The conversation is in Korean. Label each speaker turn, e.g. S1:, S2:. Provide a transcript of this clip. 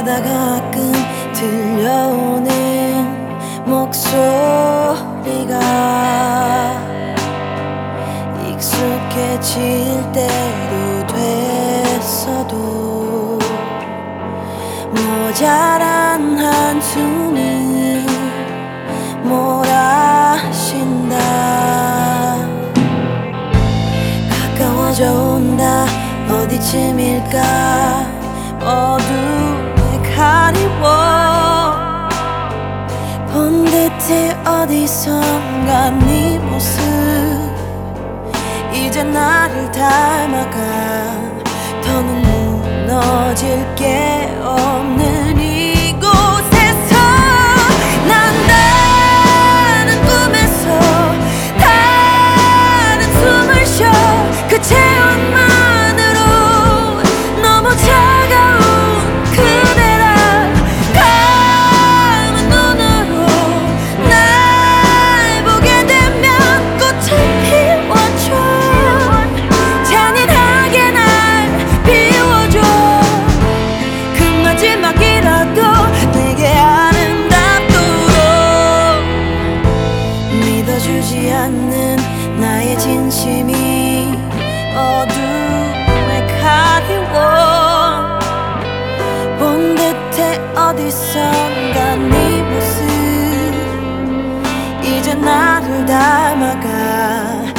S1: 가다 가끔 들려오는 목소리가 익숙해질 때도 됐어도 모자란 한숨이 몰아신다. 가까워져 온다. 어디쯤일까? 어디선가 네 모습. 이제 나를 닮아가 더는 무너질게. 어둠에 가리워. 본 듯해 어디선가 네 모습. 이제 나를 닮아가.